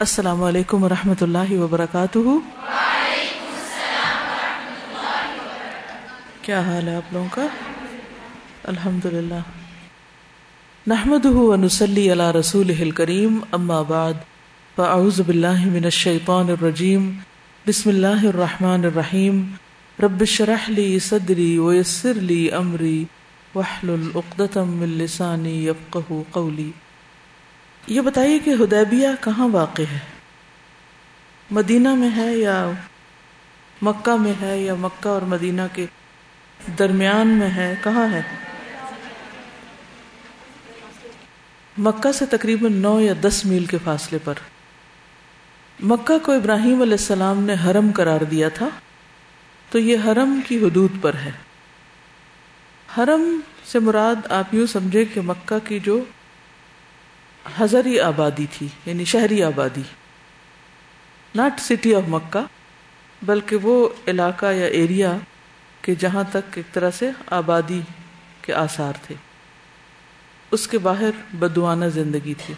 السلام علیکم ورحمۃ اللہ وبرکاتہ۔ کیا حال ہے آپ لوگوں کا؟ الحمد للہ نحمد ونسلی علی رسول کریم اما بعد، فاعوذ باللہ من الشیطان الرجیم، بسم اللہ الرحمن الرحیم۔ رب شرح لی صدری ویسر لی امری وحلل اقدتم من لسانی یفقہ قولی۔ یہ بتائیے کہ ہدیبیہ کہاں واقع ہے؟ مدینہ میں ہے یا مکہ میں ہے یا مکہ اور مدینہ کے درمیان میں ہے؟ کہاں ہے؟ مکہ سے تقریباً نو یا دس میل کے فاصلے پر۔ مکہ کو ابراہیم علیہ السلام نے حرم قرار دیا تھا۔ تو یہ حرم کی حدود پر ہے۔ حرم سے مراد آپ یوں سمجھے کہ مکہ کی جو ہزری آبادی تھی یعنی شہری آبادی۔ ناٹ سٹی آف مکہ بلکہ وہ علاقہ یا ایریا کہ جہاں تک ایک طرح سے آبادی کے آثار تھے۔ اس کے باہر بدوانہ زندگی تھی۔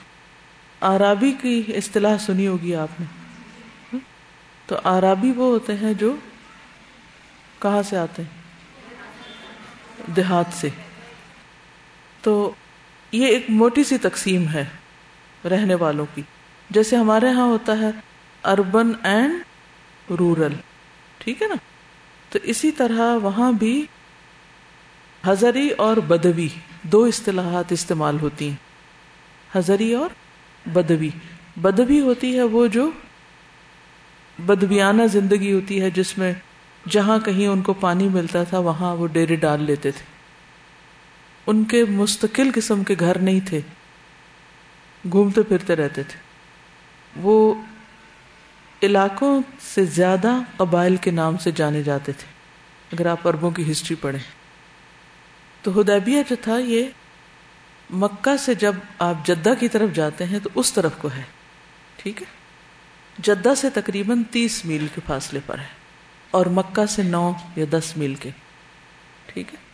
آرابی کی اصطلاح سنی ہوگی آپ نے۔ تو آرابی وہ ہوتے ہیں جو کہاں سے آتے ہیں؟ دیہات سے۔ تو یہ ایک موٹی سی تقسیم ہے رہنے والوں کی۔ جیسے ہمارے ہاں ہوتا ہے اربن اینڈ رورل، ٹھیک ہے نا؟ تو اسی طرح وہاں بھی ہزری اور بدوی دو اصطلاحات استعمال ہوتی ہیں۔ ہزری اور بدوی۔ بدوی ہوتی ہے وہ جو بدویانہ زندگی ہوتی ہے، جس میں جہاں کہیں ان کو پانی ملتا تھا، وہاں وہ ڈیرے ڈال لیتے تھے۔ ان کے مستقل قسم کے گھر نہیں تھے۔ گھومتے پھرتے رہتے تھے۔ وہ علاقوں سے زیادہ قبائل کے نام سے جانے جاتے تھے۔ اگر آپ اربوں کی ہسٹری پڑھیں۔ تو ہدیبیہ جو تھا، یہ مکہ سے جب آپ جدہ کی طرف جاتے ہیں، تو اس طرف کو ہے۔ ٹھیک ہے؟ جدہ سے تقریباً تیس میل کے فاصلے پر ہے۔ اور مکہ سے نو یا دس میل کے۔ ٹھیک ہے؟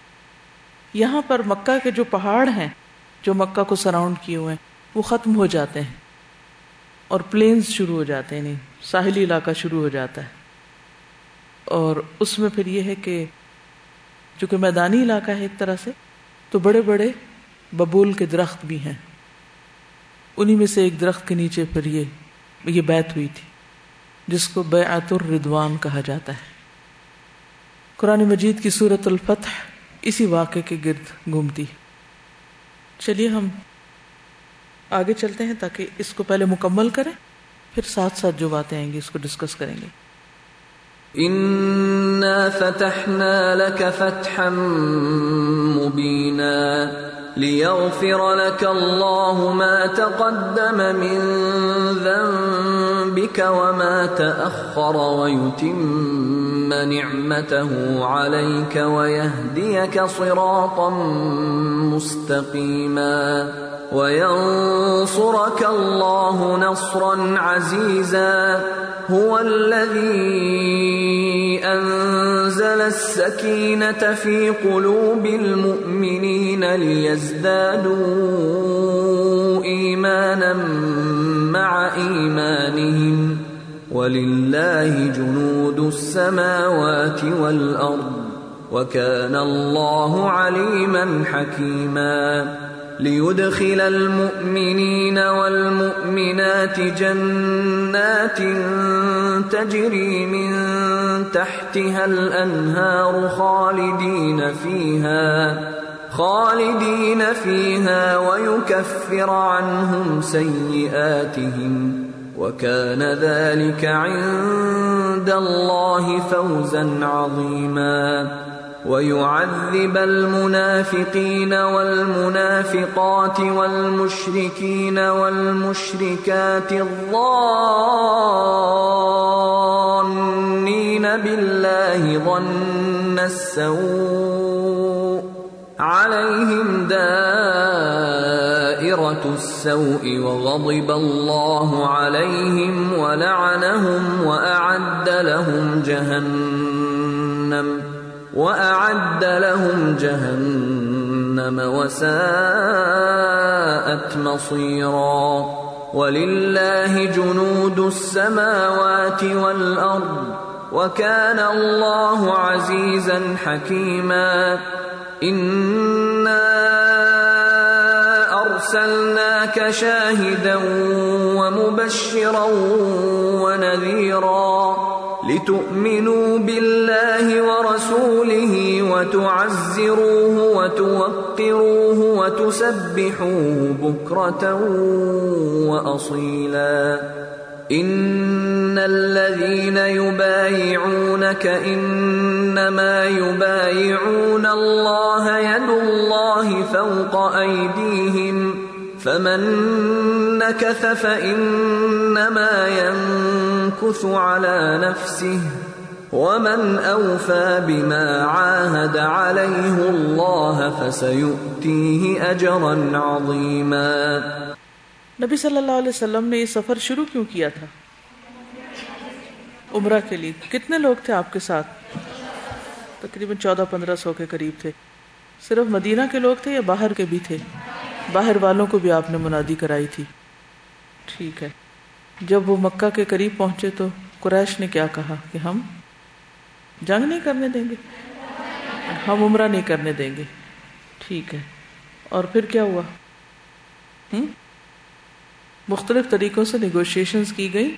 یہاں پر مکہ کے جو پہاڑ ہیں، جو مکہ کو سراؤنڈ کیے ہوئے ہیں، وہ ختم ہو جاتے ہیں۔ اور پلینز شروع ہو جاتے ہیں نہیں ساحلی علاقہ شروع ہو جاتا ہے۔ اور اس میں پھر یہ ہے کہ چونکہ میدانی علاقہ ہے ایک طرح سے، تو بڑے بڑے ببول کے درخت بھی ہیں۔ انہی میں سے ایک درخت کے نیچے پھر یہ یہ بیت ہوئی تھی، جس کو بیعت الردوان کہا جاتا ہے۔ قرآن مجید کی صورت الفتح اسی واقعے کے گرد گھومتی۔ چلیے ہم آگے چلتے ہیں تاکہ اس کو پہلے مکمل کریں، پھر ساتھ ساتھ جو باتیں آئیں گی اس کو ڈسکس کریں گے۔ إنا فتحنا لك فتحا مبينا ليغفر لك الله ما تقدم من ذنبك وما تأخر ويتم نعمته عليك ويهديك صراطا مستقيما وينصرك الله نصرا عزيزا هو الذي أنزل السكينة في قلوب المؤمنين ليزدادوا إيمانا مع إيمانهم ولله جنود السماوات والأرض وكان الله عليما حكيما ليدخل المؤمنين والمؤمنات جنات تجري من تحتها الأنهار خالدين فيها خالدين فيها ويكفر عنهم سيئاتهم وكان ذلك عند الله فوزا عظيما. ويعذب المنافقين والمنافقات والمشركين والمشركات الظانين بالله ظن السوء عليهم دائرة السوء وغضب الله عليهم ولعنهم وأعد لهم جهنم، وأعد لهم جهنم وساءت مصيرا. ولله جنود السماوات والارض وكان الله عزيزا حكيما. انا ارسلناك شاهدا ومبشرا ونذيرا لتؤمنوا بالله ورسوله وتعزروه وتوقروه وتسبحوه بكره واصيلا ان الذين يبايعونك انما يبايعون الله يد الله فوق ايديهم فمن نكث فانما ينكث على نفسه ومن اوفى بما عاهد عليه الله فسيؤتيه اجرا عظيما نبی صلی اللہ علیہ وسلم نے یہ سفر شروع کیوں کیا تھا؟ عمرہ کے لیے۔ کتنے لوگ تھے آپ کے ساتھ؟ تقریباً چودہ پندرہ سو کے قریب تھے۔ صرف مدینہ کے لوگ تھے یا باہر کے بھی تھے؟ باہر والوں کو بھی آپ نے منادی کرائی تھی۔ ٹھیک ہے۔ جب وہ مکہ کے قریب پہنچے تو قریش نے کیا کہا کہ ہم جنگ نہیں کرنے دیں گے۔ ہم عمرہ نہیں کرنے دیں گے۔ ٹھیک ہے۔ اور پھر کیا ہوا؟ ہم؟ مختلف طریقوں سے نیگوشیشنز کی گئی۔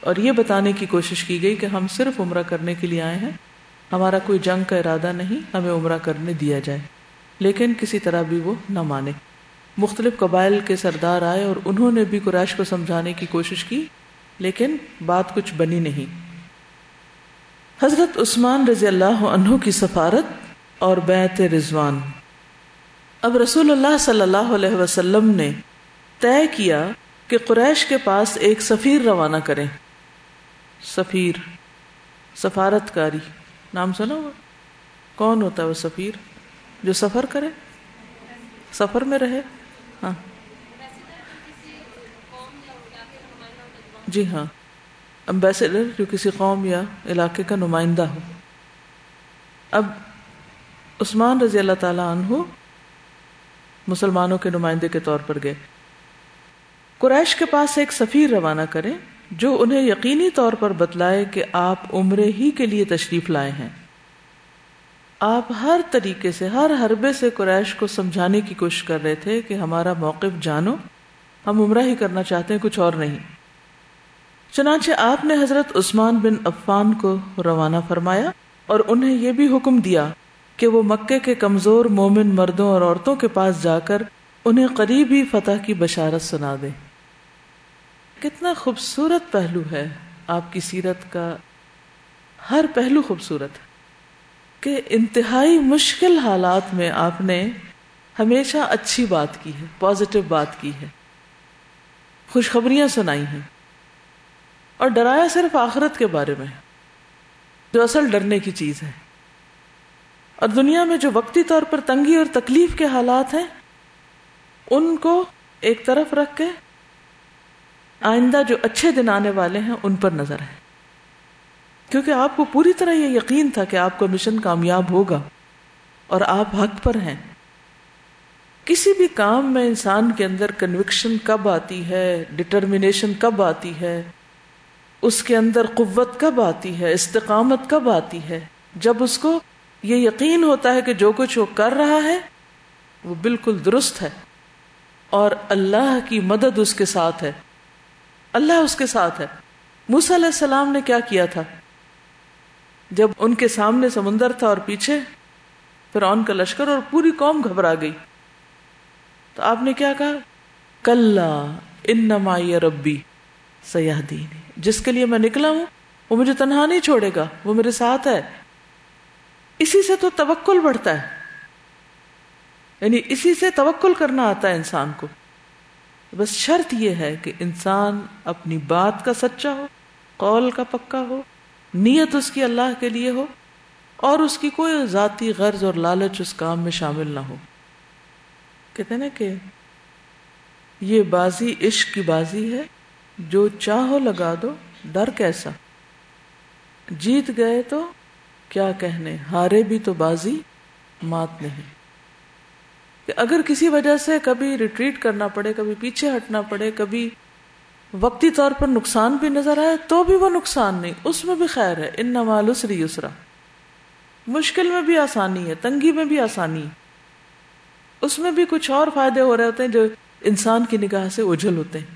اور یہ بتانے کی کوشش کی گئی کہ ہم صرف عمرہ کرنے کے لیے آئے ہیں۔ ہمارا کوئی جنگ کا ارادہ نہیں، ہمیں عمرہ کرنے دیا جائے۔ لیکن کسی طرح بھی وہ نہ مانے۔ مختلف قبائل کے سردار آئے اور انہوں نے بھی قریش کو سمجھانے کی کوشش کی، لیکن بات کچھ بنی نہیں۔ حضرت عثمان رضی اللہ عنہ کی سفارت اور بیت رضوان۔ اب رسول اللہ صلی اللہ علیہ وسلم نے طے کیا کہ قریش کے پاس ایک سفیر روانہ کریں۔ سفیر سفارت کاری نام سنا ہوا؟ کون ہوتا ہے وہ سفیر؟ جو سفر کرے، سفر میں رہے۔ ہاں۔ جی ہاں۔ امبیسڈر جو کسی قوم یا علاقے کا نمائندہ ہو۔ اب عثمان رضی اللہ تعالی عنہ مسلمانوں کے نمائندے کے طور پر گئے۔ قریش کے پاس ایک سفیر روانہ کریں جو انہیں یقینی طور پر بتلائے کہ آپ عمرے ہی کے لیے تشریف لائے ہیں۔ آپ ہر طریقے سے، ہر حربے سے قریش کو سمجھانے کی کوشش کر رہے تھے کہ ہمارا موقف جانو، ہم عمرہ ہی کرنا چاہتے ہیں، کچھ اور نہیں۔ چنانچہ آپ نے حضرت عثمان بن عفان کو روانہ فرمایا اور انہیں یہ بھی حکم دیا کہ وہ مکے کے کمزور مومن مردوں اور عورتوں کے پاس جا کر انہیں قریب ہی فتح کی بشارت سنا دے۔ کتنا خوبصورت پہلو ہے آپ کی سیرت کا، ہر پہلو خوبصورت۔ ہے کہ انتہائی مشکل حالات میں آپ نے ہمیشہ اچھی بات کی ہے پازیٹو بات کی ہے۔ خوشخبریاں سنائی ہیں۔ اور ڈرایا صرف آخرت کے بارے میں جو اصل ڈرنے کی چیز ہے۔ اور دنیا میں جو وقتی طور پر تنگی اور تکلیف کے حالات ہیں، ان کو ایک طرف رکھ کے آئندہ جو اچھے دن آنے والے ہیں، ان پر نظر ہے۔ کیونکہ آپ کو پوری طرح یہ یقین تھا کہ آپ کا مشن کامیاب ہوگا اور آپ حق پر ہیں۔ کسی بھی کام میں انسان کے اندر کنوکشن کب آتی ہے ڈٹرمنیشن کب آتی ہے، اس کے اندر قوت کب آتی ہے، استقامت کب آتی ہے۔ جب اس کو یہ یقین ہوتا ہے کہ جو کچھ وہ کر رہا ہے، وہ بالکل درست ہے اور اللہ کی مدد اس کے ساتھ ہے۔ اللہ اس کے ساتھ ہے۔ موسیٰ علیہ السلام نے کیا کیا تھا؟ جب ان کے سامنے سمندر تھا اور پیچھے پھر ان کا لشکر اور پوری قوم گھبرا گئی۔ تو آپ نے کیا کہا؟ کل ان ربی سیاح دین جس کے لیے میں نکلا ہوں، وہ مجھے تنہا نہیں چھوڑے گا، وہ میرے ساتھ ہے۔ اسی سے تو توکل بڑھتا ہے۔ یعنی اسی سے توکل کرنا آتا ہے انسان کو۔ بس شرط یہ ہے کہ انسان اپنی بات کا سچا ہو، قول کا پکا ہو۔ نیت اس کی اللہ کے لیے ہو اور اس کی کوئی ذاتی غرض اور لالچ اس کام میں شامل نہ ہو۔ کہتے نا کہ یہ بازی عشق کی بازی ہے، جو چاہو لگا دو، ڈر کیسا؟ جیت گئے تو کیا کہنے؟ ہارے بھی تو بازی، مات نہیں۔ کہ اگر کسی وجہ سے کبھی ریٹریٹ کرنا پڑے، کبھی پیچھے ہٹنا پڑے، کبھی وقتی طور پر نقصان بھی نظر آئے تو بھی وہ نقصان نہیں، اس میں بھی خیر ہے ان نوالسری یسرا۔ مشکل میں بھی آسانی ہے، تنگی میں بھی آسانی ہے۔ اس میں بھی کچھ اور فائدے ہو رہے ہوتے ہیں جو انسان کی نگاہ سے اجل ہوتے ہیں۔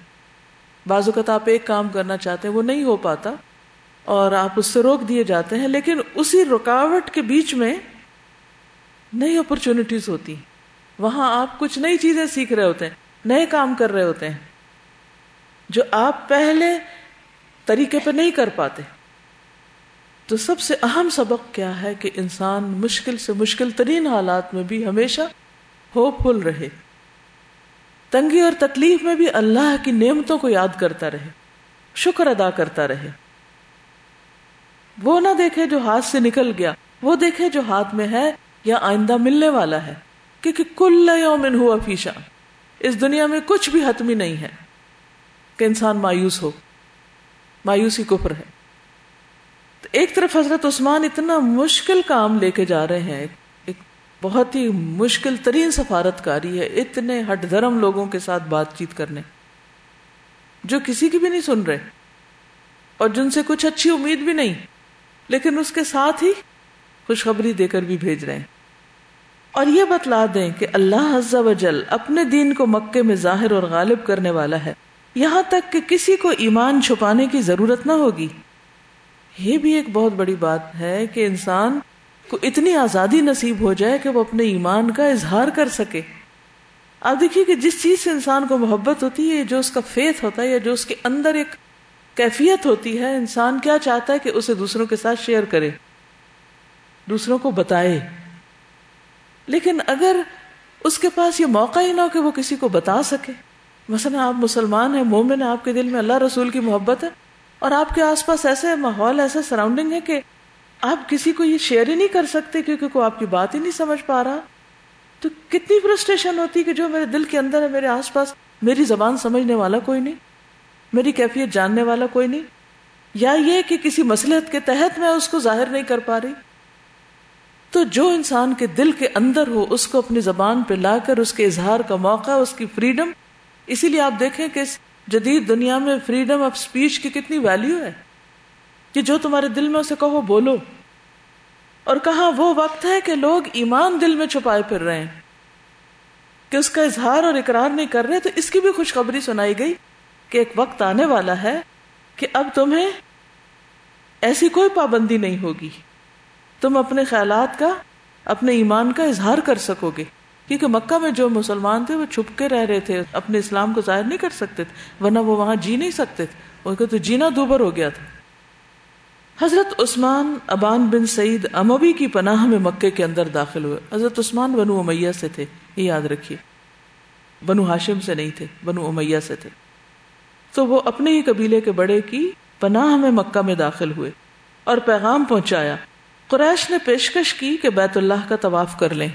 بعض اوقات آپ ایک کام کرنا چاہتے ہیں، وہ نہیں ہو پاتا اور آپ اس سے روک دیے جاتے ہیں، لیکن اسی رکاوٹ کے بیچ میں نئی اپرچونٹیز ہوتی وہاں آپ کچھ نئی چیزیں سیکھ رہے ہوتے ہیں، نئے کام کر رہے ہوتے ہیں۔ جو آپ پہلے طریقے پہ نہیں کر پاتے۔ تو سب سے اہم سبق کیا ہے کہ انسان مشکل سے مشکل ترین حالات میں بھی ہمیشہ ہوپ فل رہے۔ تنگی اور تکلیف میں بھی اللہ کی نعمتوں کو یاد کرتا رہے، شکر ادا کرتا رہے۔ وہ نہ دیکھے جو ہاتھ سے نکل گیا، وہ دیکھے جو ہاتھ میں ہے یا آئندہ ملنے والا ہے۔ کیونکہ کل یومن ہوا فیشا اس دنیا میں کچھ بھی حتمی نہیں ہے۔ کہ انسان مایوس ہو۔ مایوسی کفر ہے۔ تو ایک طرف حضرت عثمان اتنا مشکل کام لے کے جا رہے ہیں، ایک بہت ہی مشکل ترین سفارت کاری ہے اتنے ہٹ دھرم لوگوں کے ساتھ بات چیت کرنے۔ جو کسی کی بھی نہیں سن رہے، اور جن سے کچھ اچھی امید بھی نہیں، لیکن اس کے ساتھ ہی خوشخبری دے کر بھی بھیج رہے ہیں۔ اور یہ بتلا دیں کہ اللہ عز و جل اپنے دین کو مکے میں ظاہر اور غالب کرنے والا ہے۔ یہاں تک کہ کسی کو ایمان چھپانے کی ضرورت نہ ہوگی۔ یہ بھی ایک بہت بڑی بات ہے کہ انسان کو اتنی آزادی نصیب ہو جائے کہ وہ اپنے ایمان کا اظہار کر سکے۔ آپ دیکھیے کہ جس چیز سے انسان کو محبت ہوتی ہے، جو اس کا فیتھ ہوتا ہے یا جو اس کے اندر ایک کیفیت ہوتی ہے، انسان کیا چاہتا ہے کہ اسے دوسروں کے ساتھ شیئر کرے، دوسروں کو بتائے۔ لیکن اگر اس کے پاس یہ موقع ہی نہ ہو کہ وہ کسی کو بتا سکے مثلا آپ مسلمان ہیں، مومن ہیں، آپ کے دل میں اللہ رسول کی محبت ہے اور آپ کے آس پاس ایسے ماحول ایسا سراؤنڈنگ ہے کہ آپ کسی کو یہ شیئر ہی نہیں کر سکتے کیونکہ کوئی آپ کی بات ہی نہیں سمجھ پا رہا۔ تو کتنی فرسٹریشن ہوتی کہ جو میرے دل کے اندر ہے، میرے آس پاس میری زبان سمجھنے والا کوئی نہیں، میری کیفیت جاننے والا کوئی نہیں۔ یا یہ کہ کسی مسلحت کے تحت میں اس کو ظاہر نہیں کر پا رہی۔ تو جو انسان کے دل کے اندر ہو، اس کو اپنی زبان پہ لا کر، اس کے اظہار کا موقع، اس کی فریڈم اسی لیے آپ دیکھیں کہ اس جدید دنیا میں فریڈم آف اسپیچ کی کتنی ویلیو ہے کہ جو تمہارے دل میں اسے کہو بولو۔ اور کہاں وہ وقت ہے کہ لوگ ایمان دل میں چھپائے پھر رہے ہیں۔ کہ اس کا اظہار اور اقرار نہیں کر رہے تو اس کی بھی خوشخبری سنائی گئی کہ ایک وقت آنے والا ہے کہ اب تمہیں ایسی کوئی پابندی نہیں ہوگی۔ تم اپنے خیالات کا، اپنے ایمان کا اظہار کر سکو گے۔ کیونکہ مکہ میں جو مسلمان تھے وہ چھپ کے رہ رہے تھے، اپنے اسلام کو ظاہر نہیں کر سکتے تھے، ورنہ وہ وہاں جی نہیں سکتے تھے۔ ان کو تو جینا دوبر ہو گیا تھا۔ حضرت عثمان ابان بن سعید امبی کی پناہ میں مکے کے اندر داخل ہوئے۔ حضرت عثمان بنو امیہ سے تھے، یہ یاد رکھیے۔ بنو ہاشم سے نہیں تھے، بنو امیہ سے تھے۔ تو وہ اپنے ہی قبیلے کے بڑے کی پناہ میں مکہ میں داخل ہوئے اور پیغام پہنچایا۔ قریش نے پیشکش کی کہ بیت اللہ کا طواف کر لیں۔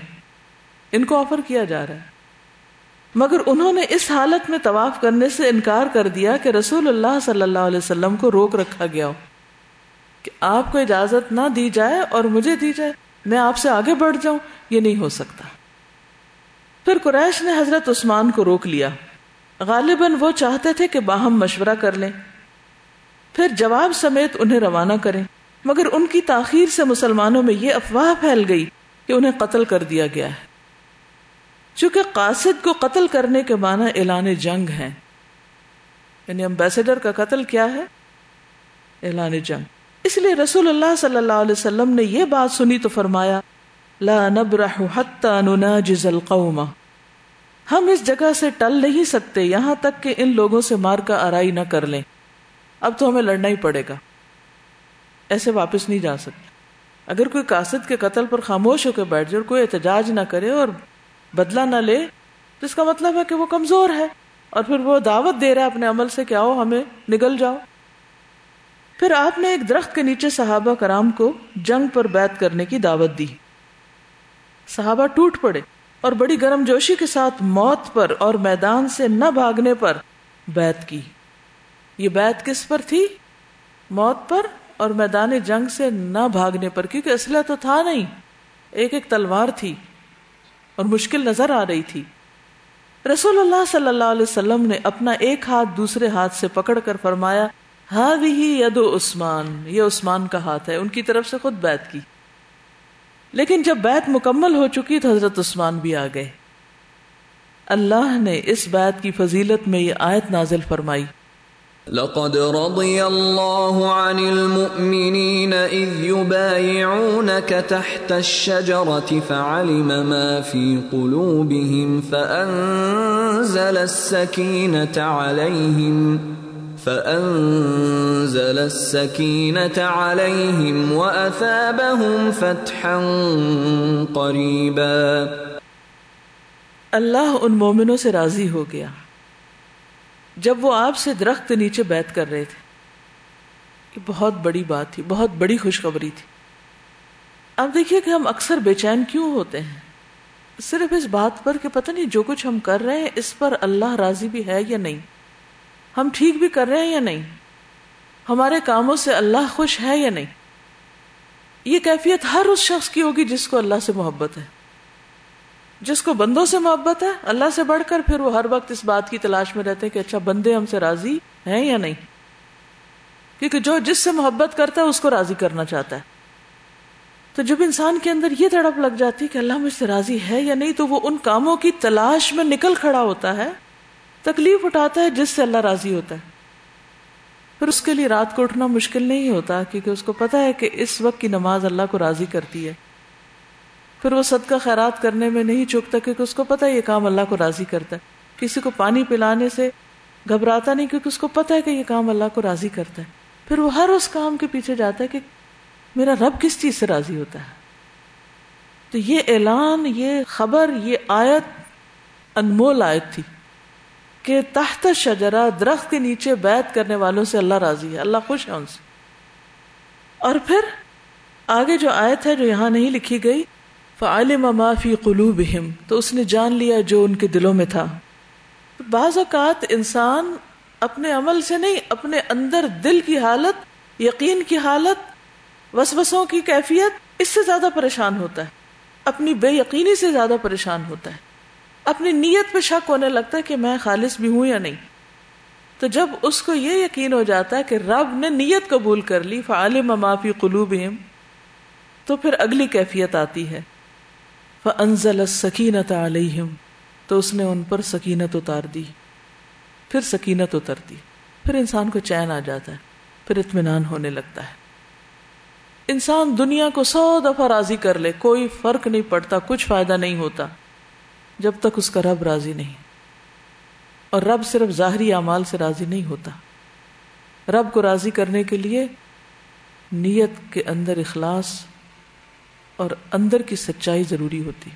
ان کو آفر کیا جا رہا ہے۔ مگر انہوں نے اس حالت میں طواف کرنے سے انکار کر دیا کہ رسول اللہ صلی اللہ علیہ وسلم کو روک رکھا گیا ہو۔ کہ آپ کو اجازت نہ دی جائے اور مجھے دی جائے، میں آپ سے آگے بڑھ جاؤں، یہ نہیں ہو سکتا۔ پھر قریش نے حضرت عثمان کو روک لیا۔ غالباً وہ چاہتے تھے کہ باہم مشورہ کر لیں۔ پھر جواب سمیت انہیں روانہ کریں۔ مگر ان کی تاخیر سے مسلمانوں میں یہ افواہ پھیل گئی کہ انہیں قتل کر دیا گیا ہے۔ چونکہ قاصد کو قتل کرنے کے معنی اعلان جنگ ہے یعنی امبیسڈر کا قتل کیا ہے؟ اعلان جنگ۔ اس لیے رسول اللہ صلی اللہ علیہ وسلم نے یہ بات سنی تو فرمایا، لا نبرح حتى نناجز القوم۔ ہم اس جگہ سے ٹل نہیں سکتے، یہاں تک کہ ان لوگوں سے مار کا آرائی نہ کر لیں۔ اب تو ہمیں لڑنا ہی پڑے گا۔ ایسے واپس نہیں جا سکتے۔ اگر کوئی قاصد کے قتل پر خاموش ہو کے بیٹھ جائے اور کوئی احتجاج نہ کرے اور بدلہ نہ لے، تو اس کا مطلب ہے کہ وہ کمزور ہے۔ اور پھر وہ دعوت دے رہا ہے اپنے عمل سے کہ آؤ ہمیں نگل جاؤ۔ پھر آپ نے ایک درخت کے نیچے صحابہ کرام کو جنگ پر بیت کرنے کی دعوت دی۔ صحابہ ٹوٹ پڑے اور بڑی گرم جوشی کے ساتھ موت پر اور میدان سے نہ بھاگنے پر بیت کی۔ یہ بیت کس پر تھی؟ موت پر اور میدان جنگ سے نہ بھاگنے پر، کیونکہ اسلحہ تو تھا نہیں۔ ایک ایک تلوار تھی۔ اور مشکل نظر آ رہی تھی۔ رسول اللہ صلی اللہ علیہ وسلم نے اپنا ایک ہاتھ دوسرے ہاتھ سے پکڑ کر فرمایا ہاں بھی ید عثمان یہ عثمان کا ہاتھ ہے، ان کی طرف سے خود بیت کی۔ لیکن جب بیت مکمل ہو چکی تو حضرت عثمان بھی آ گئے۔ اللہ نے اس بیت کی فضیلت میں یہ آیت نازل فرمائی۔ لقد رضي الله عن المؤمنين إذ يبايعونك تحت الشجرة فعلم ما في قلوبهم فأنزل السكينة عليهم فأنزل السكينة عليهم وأثابهم فتحا قريبا اللہ ان مومنوں سے راضی ہو گیا۔ جب وہ آپ سے درخت نیچے بیت کر رہے تھے۔ یہ بہت بڑی بات تھی، بہت بڑی خوشخبری تھی۔ اب دیکھیے کہ ہم اکثر بے چین کیوں ہوتے ہیں؟ صرف اس بات پر کہ پتہ نہیں جو کچھ ہم کر رہے ہیں، اس پر اللہ راضی بھی ہے یا نہیں؟ ہم ٹھیک بھی کر رہے ہیں یا نہیں؟ ہمارے کاموں سے اللہ خوش ہے یا نہیں؟ یہ کیفیت ہر اس شخص کی ہوگی جس کو اللہ سے محبت ہے۔ جس کو بندوں سے محبت ہے، اللہ سے بڑھ کر پھر وہ ہر وقت اس بات کی تلاش میں رہتے ہیں کہ اچھا بندے ہم سے راضی ہیں یا نہیں؟ کیونکہ جو جس سے محبت کرتا ہے، اس کو راضی کرنا چاہتا ہے۔ تو جب انسان کے اندر یہ تڑپ لگ جاتی ہے کہ اللہ مجھ سے راضی ہے یا نہیں، تو وہ ان کاموں کی تلاش میں نکل کھڑا ہوتا ہے، تکلیف اٹھاتا ہے جس سے اللہ راضی ہوتا ہے۔ پھر اس کے لیے رات کو اٹھنا مشکل نہیں ہوتا، کیونکہ اس کو پتا ہے کہ اس وقت کی نماز اللہ کو راضی کرتی ہے۔ پھر وہ صدقہ خیرات کرنے میں نہیں چکتا کیونکہ اس کو پتا ہے یہ کام اللہ کو راضی کرتا ہے۔ کسی کو پانی پلانے سے گھبراتا نہیں کیونکہ اس کو پتا ہے کہ یہ کام اللہ کو راضی کرتا ہے۔ پھر وہ ہر اس کام کے پیچھے جاتا ہے کہ میرا رب کس چیز سے راضی ہوتا ہے۔ تو یہ اعلان، یہ خبر، یہ آیت انمول آیت تھی کہ تحت شجرا درخت کے نیچے بیت کرنے والوں سے اللہ راضی ہے، اللہ خوش ہے ان سے۔ اور پھر آگے جو آیت ہے جو یہاں نہیں لکھی گئی فعلم ما فی قلوبہم تو اس نے جان لیا جو ان کے دلوں میں تھا۔ بعض اوقات انسان اپنے عمل سے نہیں، اپنے اندر دل کی حالت، یقین کی حالت، وسوسوں کی کیفیت، اس سے زیادہ پریشان ہوتا ہے۔ اپنی بے یقینی سے زیادہ پریشان ہوتا ہے۔ اپنی نیت پہ شک ہونے لگتا ہے کہ میں خالص بھی ہوں یا نہیں۔ تو جب اس کو یہ یقین ہو جاتا ہے کہ رب نے نیت قبول کر لی، فعلم ما فی قلوبہم تو پھر اگلی کیفیت آتی ہے۔ فَأَنزَلَ السَّكِينَةَ عَلَيْهِمْ تو اس نے ان پر سکینت اتار دی۔ پھر سکینت اتر دی۔ پھر انسان کو چین آ جاتا ہے۔ پھر اطمینان ہونے لگتا ہے۔ انسان دنیا کو سو دفعہ راضی کر لے، کوئی فرق نہیں پڑتا، کچھ فائدہ نہیں ہوتا، جب تک اس کا رب راضی نہیں۔ اور رب صرف ظاہری اعمال سے راضی نہیں ہوتا۔ رب کو راضی کرنے کے لیے نیت کے اندر اخلاص اور اندر کی سچائی ضروری ہوتی۔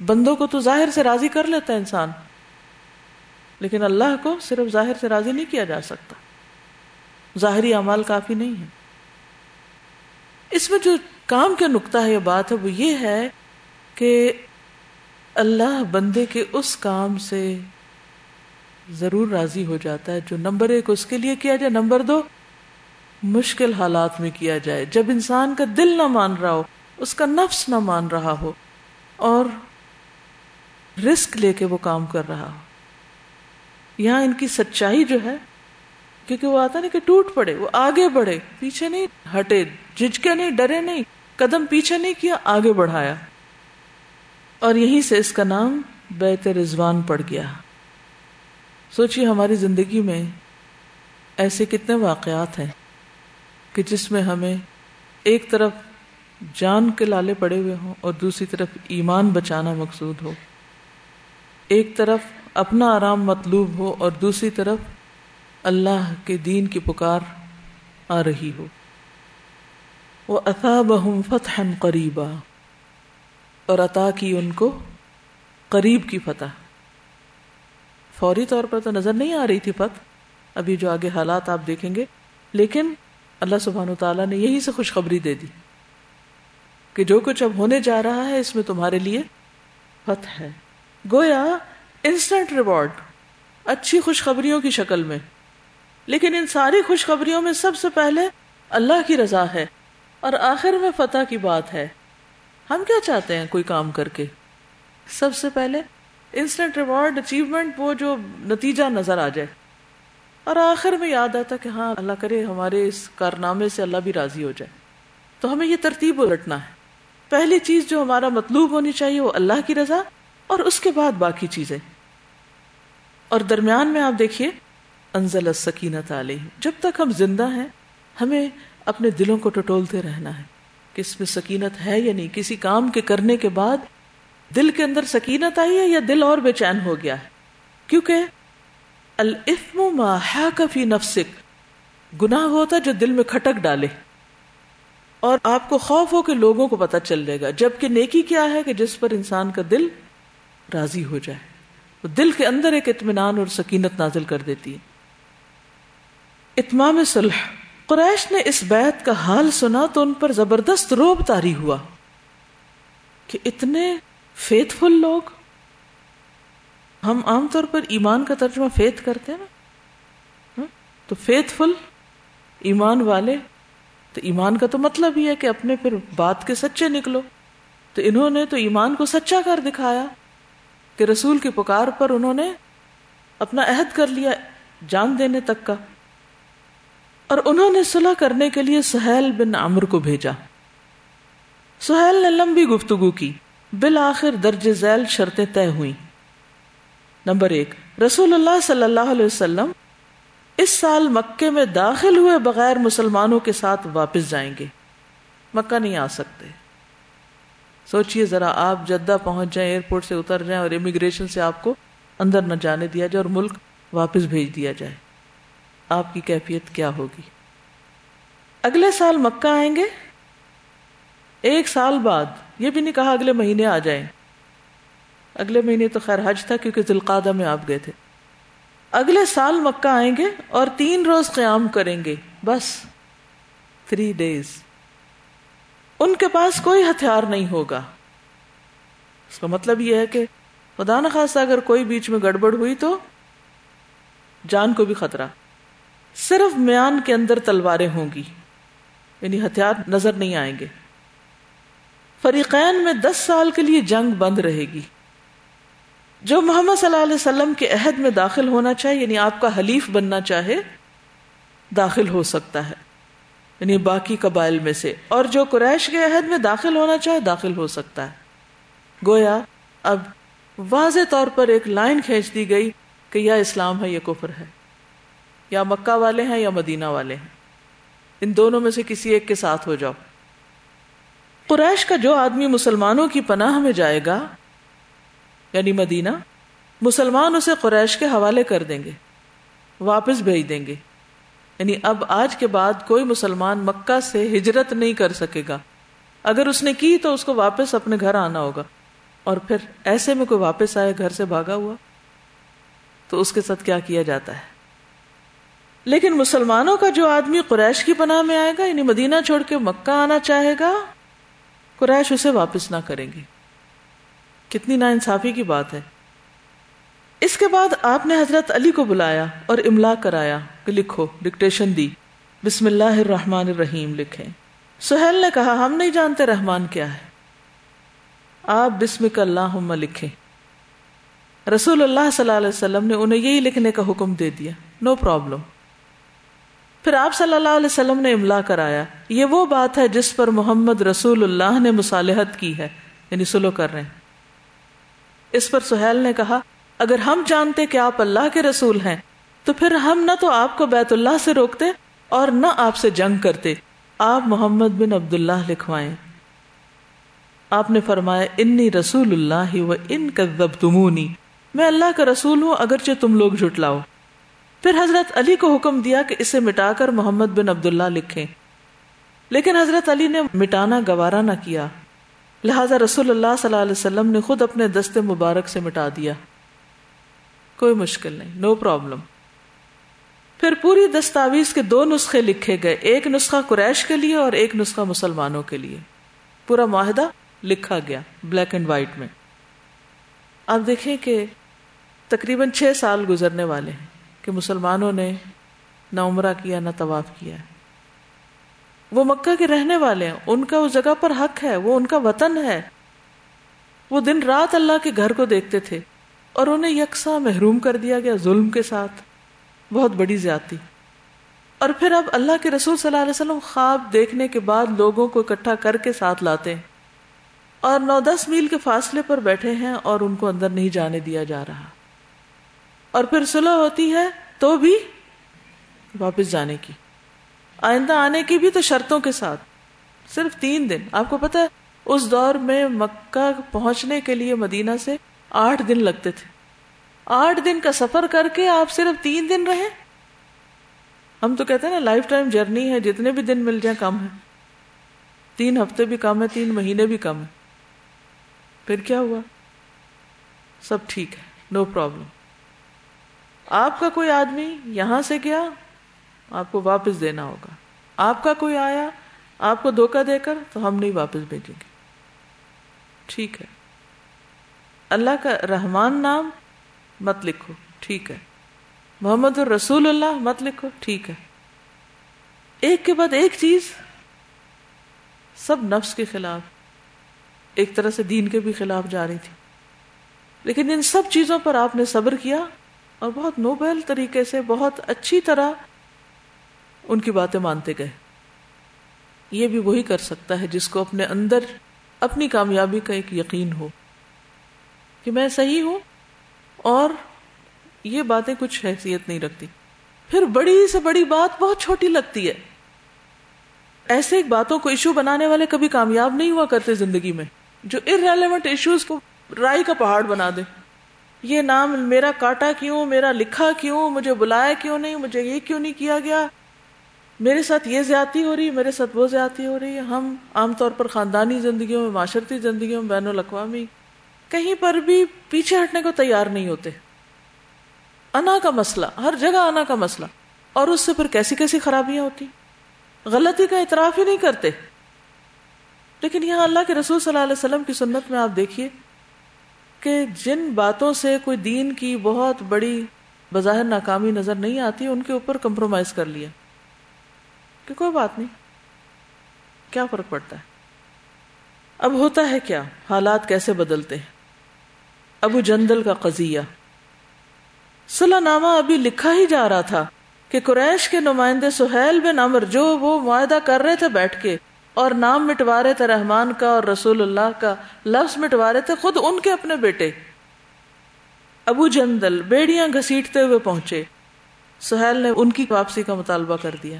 بندوں کو تو ظاہر سے راضی کر لیتا ہے انسان، لیکن اللہ کو صرف ظاہر سے راضی نہیں کیا جا سکتا۔ ظاہری اعمال کافی نہیں ہے اس میں جو کام کا نقطہ ہے، یہ بات ہے، وہ یہ ہے کہ اللہ بندے کے اس کام سے ضرور راضی ہو جاتا ہے جو نمبر ایک اس کے لیے کیا جائے، نمبر دو مشکل حالات میں کیا جائے۔ جب انسان کا دل نہ مان رہا ہو، اس کا نفس نہ مان رہا ہو، اور رسک لے کے وہ کام کر رہا ہو۔ یہاں ان کی سچائی جو ہے، کیونکہ وہ آتا نہیں کہ ٹوٹ پڑے، وہ آگے بڑھے، پیچھے نہیں، ہٹے، جھجکے نہیں، ڈرے نہیں، قدم پیچھے نہیں کیا، آگے بڑھایا۔ اور یہیں سے اس کا نام بیت رضوان پڑ گیا۔ سوچیے ہماری زندگی میں ایسے کتنے واقعات ہیں۔ کہ جس میں ہمیں ایک طرف جان کے لالے پڑے ہوئے ہوں اور دوسری طرف ایمان بچانا مقصود ہو۔ ایک طرف اپنا آرام مطلوب ہو اور دوسری طرف اللہ کے دین کی پکار آ رہی ہو۔ وہ اطا بہم فتح قریبا اور عطا کی ان کو قریب کی فتح۔ فوری طور پر تو نظر نہیں آ رہی تھی فتح ابھی جو آگے حالات آپ دیکھیں گے۔ لیکن اللہ سبحان و تعالیٰ نے یہی سے خوشخبری دے دی کہ جو کچھ اب ہونے جا رہا ہے اس میں تمہارے لیے فتح ہے۔ گویا انسٹنٹ ریوارڈ اچھی خوشخبریوں کی شکل میں۔ لیکن ان ساری خوشخبریوں میں سب سے پہلے اللہ کی رضا ہے اور آخر میں فتح کی بات ہے۔ ہم کیا چاہتے ہیں کوئی کام کر کے؟ سب سے پہلے انسٹنٹ ریوارڈ اچیومنٹ وہ جو نتیجہ نظر آ جائے۔ اور آخر میں یاد آتا کہ ہاں اللہ کرے ہمارے اس کارنامے سے اللہ بھی راضی ہو جائے۔ تو ہمیں یہ ترتیب الٹنا ہے۔ پہلی چیز جو ہمارا مطلوب ہونی چاہیے وہ اللہ کی رضا اور اس کے بعد باقی چیزیں۔ اور درمیان میں آپ دیکھیے، انزل السکینت علیہ۔ جب تک ہم زندہ ہیں، ہمیں اپنے دلوں کو ٹٹولتے رہنا ہے کہ اس میں سکینت ہے یا نہیں۔ کسی کام کے کرنے کے بعد دل کے اندر سکینت آئی ہے یا دل اور بے چین ہو گیا ہے۔ کیونکہ الفم ما فی نفسک گناہ ہوتا جو دل میں کھٹک ڈالے۔ اور آپ کو خوف ہو کہ لوگوں کو پتا چل جائے گا۔ جبکہ نیکی کیا ہے کہ جس پر انسان کا دل راضی ہو جائے۔ وہ دل کے اندر ایک اطمینان اور سکینت نازل کر دیتی ہے۔ اتمام صلح۔ قریش نے اس بیت کا حال سنا تو ان پر زبردست روب تاری ہوا کہ اتنے فیتھ فل لوگ ہم عام طور پر ایمان کا ترجمہ فیتھ کرتے ہیں نا؟ تو فیتھ فل ایمان والے، تو ایمان کا تو مطلب ہی ہے کہ اپنے پھر بات کے سچے نکلو۔ تو انہوں نے تو ایمان کو سچا کر دکھایا کہ رسول کی پکار پر انہوں نے اپنا عہد کر لیا جان دینے تک کا۔ اور انہوں نے صلح کرنے کے لیے سہیل بن عمر کو بھیجا۔ سہیل نے لمبی گفتگو کی۔ بالآخر درج ذیل شرطیں طے ہوئی نمبر ایک، رسول اللہ صلی اللہ علیہ وسلم اس سال مکے میں داخل ہوئے بغیر مسلمانوں کے ساتھ واپس جائیں گے۔ مکہ نہیں آ سکتے۔ سوچئے ذرا آپ جدہ پہنچ جائیں، ایئرپورٹ سے اتر جائیں اور امیگریشن سے آپ کو اندر نہ جانے دیا جائے اور ملک واپس بھیج دیا جائے۔ آپ کی کیفیت کیا ہوگی؟ اگلے سال مکہ آئیں گے؟ ایک سال بعد، یہ بھی نہیں کہا اگلے مہینے آ جائیں۔ اگلے مہینے تو خیر حج تھا کیونکہ ذلقادہ میں آپ گئے تھے۔ اگلے سال مکہ آئیں گے اور تین روز قیام کریں گے، بس تھری ڈیز ان کے پاس کوئی ہتھیار نہیں ہوگا۔ اس کا مطلب یہ ہے کہ خدا نخواستہ اگر کوئی بیچ میں گڑبڑ ہوئی تو جان کو بھی خطرہ۔ صرف میان کے اندر تلواریں ہوں گی یعنی ہتھیار نظر نہیں آئیں گے۔ فریقین میں دس سال کے لیے جنگ بند رہے گی۔ جو محمد صلی اللہ علیہ وسلم کے عہد میں داخل ہونا چاہے یعنی آپ کا حلیف بننا چاہے، داخل ہو سکتا ہے۔ یعنی باقی قبائل میں سے۔ اور جو قریش کے عہد میں داخل ہونا چاہے، داخل ہو سکتا ہے۔ گویا، اب واضح طور پر ایک لائن کھینچ دی گئی کہ یا اسلام ہے یا کفر ہے۔ یا مکہ والے ہیں یا مدینہ والے ہیں۔ ان دونوں میں سے کسی ایک کے ساتھ ہو جاؤ۔ قریش کا جو آدمی مسلمانوں کی پناہ میں جائے گا یعنی مدینہ، مسلمان اسے قریش کے حوالے کر دیں گے، واپس بھیج دیں گے۔ یعنی اب آج کے بعد کوئی مسلمان مکہ سے ہجرت نہیں کر سکے گا۔ اگر اس نے کی تو اس کو واپس اپنے گھر آنا ہوگا۔ اور پھر ایسے میں کوئی واپس آئے گھر سے بھاگا ہوا؟ تو اس کے ساتھ کیا کیا جاتا ہے؟ لیکن مسلمانوں کا جو آدمی قریش کی پناہ میں آئے گا یعنی مدینہ چھوڑ کے مکہ آنا چاہے گا، قریش اسے واپس نہ کریں گے۔ کتنی نا انصافی کی بات ہے۔ اس کے بعد آپ نے حضرت علی کو بلایا اور املا کرایا کہ لکھو، ڈکٹیشن دی۔ بسم اللہ الرحمن الرحیم لکھیں۔ سہیل نے کہا، ہم نہیں جانتے رحمان کیا ہے۔ آپ بسم اللہ لکھیں۔ رسول اللہ صلی اللہ علیہ وسلم نے انہیں یہی لکھنے کا حکم دے دیا۔ نو no پرابلم پھر آپ صلی اللہ علیہ وسلم نے املا کرایا۔ یہ وہ بات ہے جس پر محمد رسول اللہ نے مصالحت کی ہے۔ یعنی سلو کر رہے ہیں۔ اس پر سہیل نے کہا، اگر ہم جانتے کہ آپ اللہ کے رسول ہیں، تو پھر ہم نہ تو آپ کو بیت اللہ سے روکتے اور نہ آپ سے جنگ کرتے۔ آپ محمد بن عبد اللہ لکھوائیں۔ آپ نے فرمایا، انی رسول اللہ و ان تمونی میں اللہ کا رسول ہوں، اگرچہ تم لوگ جھٹلاؤ۔ پھر حضرت علی کو حکم دیا کہ اسے مٹا کر محمد بن عبداللہ لکھیں۔ لیکن حضرت علی نے مٹانا گوارا نہ کیا۔ لہذا رسول اللہ صلی اللہ علیہ وسلم نے خود اپنے دستے مبارک سے مٹا دیا۔ کوئی مشکل نہیں نو پرابلم پھر پوری دستاویز کے دو نسخے لکھے گئے، ایک نسخہ قریش کے لیے اور ایک نسخہ مسلمانوں کے لیے۔ پورا معاہدہ لکھا گیا بلیک اینڈ وائٹ میں۔ آپ دیکھیں کہ تقریباً چھ سال گزرنے والے ہیں کہ مسلمانوں نے نہ عمرہ کیا، نہ طواف کیا۔ ہے وہ مکہ کے رہنے والے ہیں۔ ان کا اس جگہ پر حق ہے، وہ ان کا وطن ہے۔ وہ دن رات اللہ کے گھر کو دیکھتے تھے اور انہیں یکساں محروم کر دیا گیا ظلم کے ساتھ۔ بہت بڑی زیادتی۔ اور پھر اب اللہ کے رسول صلی اللہ علیہ وسلم خواب دیکھنے کے بعد لوگوں کو اکٹھا کر کے ساتھ لاتے ہیں اور نو دس میل کے فاصلے پر بیٹھے ہیں اور ان کو اندر نہیں جانے دیا جا رہا۔ اور پھر صلح ہوتی ہے تو بھی واپس جانے کی۔ آئندہ آنے کی بھی تو شرطوں کے ساتھ۔ صرف تین دن۔ آپ کو پتا ہے، اس دور میں مکہ پہنچنے کے لیے مدینہ سے آٹھ دن لگتے تھے۔ آٹھ دن کا سفر کر کے آپ صرف تین دن رہے۔ ہم تو کہتے ہیں نا، لائف ٹائم جرنی ہے، جتنے بھی دن مل جائیں کم ہے۔ تین ہفتے بھی کم ہے، تین مہینے بھی کم ہے۔ پھر کیا ہوا؟ سب ٹھیک ہے، نو پرابلم۔ آپ کا کوئی آدمی یہاں سے گیا؟ آپ کو واپس دینا ہوگا۔ آپ کا کوئی آیا، آپ کو دھوکہ دے کر تو ہم نہیں واپس بھیجیں گے۔ ٹھیک ہے۔ اللہ کا رحمان نام مت لکھو، ٹھیک ہے۔ محمد الرسول اللہ مت لکھو، ٹھیک ہے۔ ایک کے بعد ایک چیز، سب نفس کے خلاف۔ ایک طرح سے دین کے بھی خلاف جا رہی تھی۔ لیکن ان سب چیزوں پر آپ نے صبر کیا اور بہت نوبل طریقے سے، بہت اچھی طرح ان کی باتیں مانتے گئے۔ یہ بھی وہی کر سکتا ہے جس کو اپنے اندر اپنی کامیابی کا ایک یقین ہو کہ میں صحیح ہوں اور یہ باتیں کچھ حیثیت نہیں رکھتی۔ پھر بڑی سے بڑی بات بہت چھوٹی لگتی ہے۔ ایسے باتوں کو ایشو بنانے والے کبھی کامیاب نہیں ہوا کرتے زندگی میں، جو ارریلیونٹ ایشوز کو رائی کا پہاڑ بنا دے۔ یہ نام میرا کاٹا کیوں، میرا لکھا کیوں، مجھے بلایا کیوں نہیں، مجھے یہ کیوں نہیں کیا گیا؟ میرے ساتھ یہ زیادتی ہو رہی ہے، میرے ساتھ وہ زیادتی ہو رہی ہے۔ ہم عام طور پر خاندانی زندگیوں میں، معاشرتی زندگیوں میں، بین الاقوامی، کہیں پر بھی پیچھے ہٹنے کو تیار نہیں ہوتے۔ انا کا مسئلہ، ہر جگہ انا کا مسئلہ۔ اور اس سے پھر کیسی کیسی خرابیاں ہوتی؟ غلطی کا اعتراف ہی نہیں کرتے۔ لیکن یہاں اللہ کے رسول صلی اللہ علیہ وسلم کی سنت میں آپ دیکھیے کہ جن باتوں سے کوئی دین کی بہت بڑی، بظاہر ناکامی نظر نہیں آتی، ان کے اوپر کمپرومائز کر لیا۔ کہ کوئی بات نہیں۔ کیا فرق پڑتا ہے؟ اب ہوتا ہے کیا؟ حالات کیسے بدلتے ہیں؟ ابو جندل کا قضیہ۔ صلاح نامہ ابھی لکھا ہی جا رہا تھا کہ قریش کے نمائندے سہیل بن امر جو وہ معاہدہ کر رہے تھے بیٹھ کے اور نام مٹوا رہے تھے رحمان کا اور رسول اللہ کا، لفظ مٹوا رہے تھے خود ان کے اپنے بیٹے۔ ابو جندل بیڑیاں گھسیٹتے ہوئے پہنچے۔ سہیل نے ان کی واپسی کا مطالبہ کر دیا۔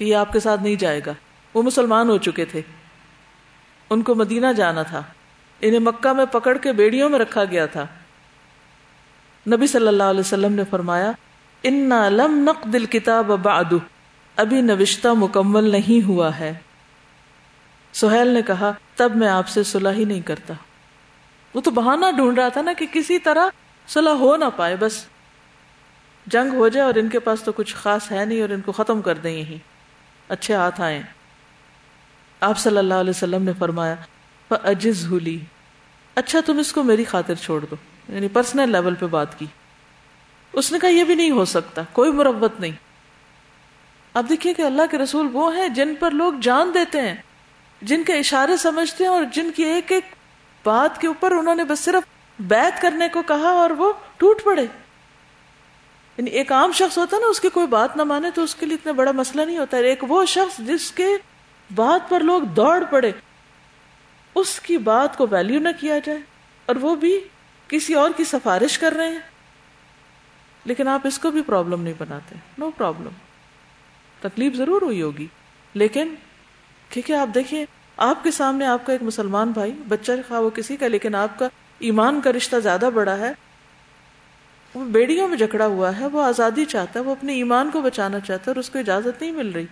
کہ یہ آپ کے ساتھ نہیں جائے گا۔ وہ مسلمان ہو چکے تھے۔ ان کو مدینہ جانا تھا۔ انہیں مکہ میں پکڑ کے بیڑیوں میں رکھا گیا تھا۔ نبی صلی اللہ علیہ وسلم نے فرمایا ان لم نقد کتاب بعد۔ ابھی نوشتہ مکمل نہیں ہوا ہے۔ سہیل نے کہا، تب میں آپ سے صلح ہی نہیں کرتا۔ وہ تو بہانہ ڈھونڈ رہا تھا نا کہ کسی طرح صلح ہو نہ پائے، بس جنگ ہو جائے اور ان کے پاس تو کچھ خاص ہے نہیں اور ان کو ختم کر دیں یہیں اچھے ہاتھ آئے۔ آپ صلی اللہ علیہ وسلم نے فرمایا اجز ہولی اچھا تم اس کو میری خاطر چھوڑ دو۔ یعنی پرسنل لیول پہ بات کی۔ اس نے کہا، یہ بھی نہیں ہو سکتا، کوئی مربت نہیں۔ اب دیکھیے کہ اللہ کے رسول وہ ہیں جن پر لوگ جان دیتے ہیں، جن کے اشارے سمجھتے ہیں اور جن کی ایک ایک بات کے اوپر انہوں نے بس صرف بیت کرنے کو کہا اور وہ ٹوٹ پڑے۔ یعنی ایک عام شخص ہوتا ہے نا، اس کی کوئی بات نہ مانے تو اس کے لیے اتنا بڑا مسئلہ نہیں ہوتا۔ ایک وہ شخص جس کے بات پر لوگ دوڑ پڑے، اس کی بات کو ویلیو نہ کیا جائے اور وہ بھی کسی اور کی سفارش کر رہے ہیں۔ لیکن آپ اس کو بھی پرابلم نہیں بناتے۔ نو پرابلم تکلیف ضرور ہوئی ہوگی۔ لیکن کیونکہ آپ دیکھیے، آپ کے سامنے آپ کا ایک مسلمان بھائی، بچہ خواہ وہ کسی کا، لیکن آپ کا ایمان کا رشتہ زیادہ بڑا ہے۔ وہ بیڑیوں میں جکڑا ہوا ہے، وہ آزادی چاہتا ہے، وہ اپنے ایمان کو بچانا چاہتا ہے اور اس کو اجازت نہیں مل رہی۔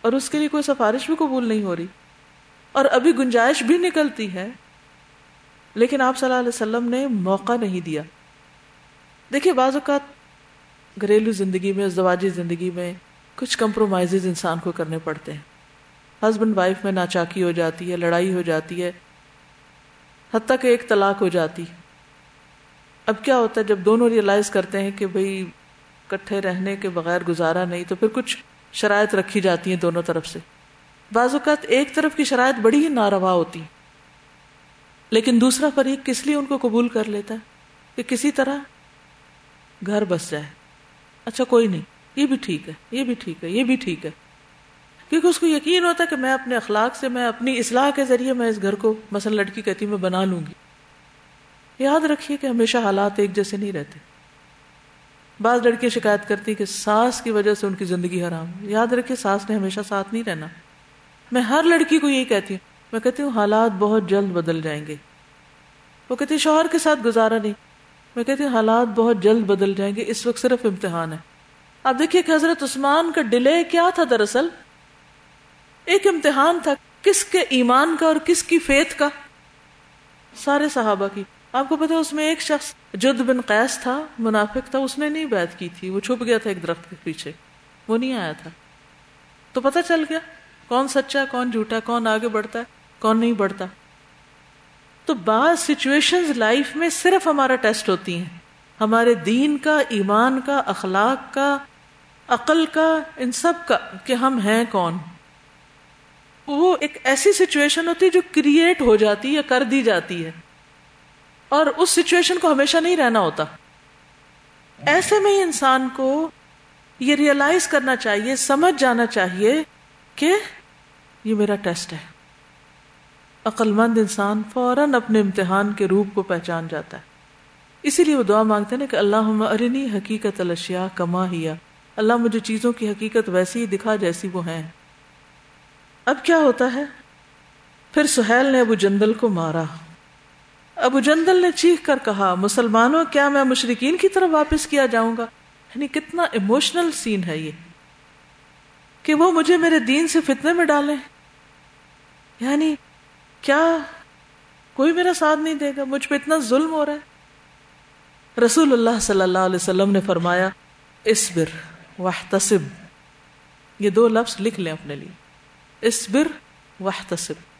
اور اس کے لیے کوئی سفارش بھی قبول نہیں ہو رہی۔ اور ابھی گنجائش بھی نکلتی ہے۔ لیکن آپ صلی اللہ علیہ وسلم نے موقع نہیں دیا۔ دیکھیے، بعض اوقات گھریلو زندگی میں، ازدواجی زندگی میں کچھ کمپرومائز انسان کو کرنے پڑتے ہیں۔ ہسبینڈ وائف میں ناچاکی ہو جاتی ہے، لڑائی ہو جاتی ہے، حتیٰ کہ ایک طلاق ہو جاتی۔ اب کیا ہوتا ہے جب دونوں ریئلائز کرتے ہیں کہ بھائی کٹھے رہنے کے بغیر گزارا نہیں، تو پھر کچھ شرائط رکھی جاتی ہیں دونوں طرف سے۔ بعض اوقات ایک طرف کی شرائط بڑی ہی ناروا ہوتی لیکن دوسرا فریق کس لیے ان کو قبول کر لیتا ہے؟ کہ کسی طرح گھر بس جائے۔ اچھا کوئی نہیں، یہ بھی ٹھیک ہے، یہ بھی ٹھیک ہے، یہ بھی ٹھیک ہے۔ کیونکہ اس کو یقین ہوتا ہے کہ میں اپنے اخلاق سے، میں اپنی اصلاح کے ذریعے میں اس گھر کو مثلا لڑکی کہتی میں بنا لوں گی۔ یاد رکھیے کہ ہمیشہ حالات ایک جیسے نہیں رہتے۔ بعض لڑکیاں شکایت کرتی کہ ساس کی وجہ سے ان کی زندگی حرام۔ یاد رکھیے ساس نے ہمیشہ ساتھ نہیں رہنا۔ میں ہر لڑکی کو یہی کہتی ہوں۔ میں کہتی ہوں، حالات بہت جلد بدل جائیں گے۔ وہ کہتی شوہر کے ساتھ گزارا نہیں۔ میں کہتی ہوں، حالات بہت جلد بدل جائیں گے۔ اس وقت صرف امتحان ہے۔ آپ دیکھیے کہ حضرت عثمان کا ڈیلے کیا تھا دراصل۔ ایک امتحان تھا، کس کے ایمان کا اور کس کی فیت کا؟ سارے صحابہ کی۔ آپ کو پتا اس میں ایک شخص جد بن قیس تھا، منافق تھا، اس نے نہیں بیعت کی تھی، وہ چھپ گیا تھا ایک درخت کے پیچھے، وہ نہیں آیا تھا۔ تو پتا چل گیا کون سچا، کون جھوٹا، کون آگے بڑھتا ہے، کون نہیں بڑھتا۔ تو بعض سچویشن لائف میں صرف ہمارا ٹیسٹ ہوتی ہیں۔ ہمارے دین کا، ایمان کا، اخلاق کا، عقل کا، ان سب کا کہ ہم ہیں کون۔ وہ ایک ایسی سچویشن ہوتی ہے جو کریٹ ہو جاتی ہے کر دی جاتی ہے۔ اور اس سچویشن کو ہمیشہ نہیں رہنا ہوتا۔ ایسے میں ہی انسان کو یہ ریئلائز کرنا چاہیے، سمجھ جانا چاہیے کہ یہ میرا ٹیسٹ ہے۔ عقل مند انسان فوراً اپنے امتحان کے روپ کو پہچان جاتا ہے۔ اسی لیے وہ دعا مانگتے نا کہ اللہ ارنی حقیقت الشیا کما ہیا۔ اللہ مجھے چیزوں کی حقیقت ویسی ہی دکھا جیسی وہ ہیں۔ اب کیا ہوتا ہے؟ پھر سہیل نے ابو جندل کو مارا۔ ابو جندل نے چیخ کر کہا، مسلمانوں، کیا میں مشرقین کی طرف واپس کیا جاؤں گا؟ یعنی کتنا ایموشنل سین ہے یہ۔ کہ وہ مجھے میرے دین سے فتنے میں ڈالیں۔ یعنی کیا کوئی میرا ساتھ نہیں دے گا؟ مجھ پہ اتنا ظلم ہو رہا ہے۔ رسول اللہ صلی اللہ علیہ وسلم نے فرمایا، اسبر واحتسب. یہ دو لفظ لکھ لیں اپنے لیے۔ اسبر واحتسب۔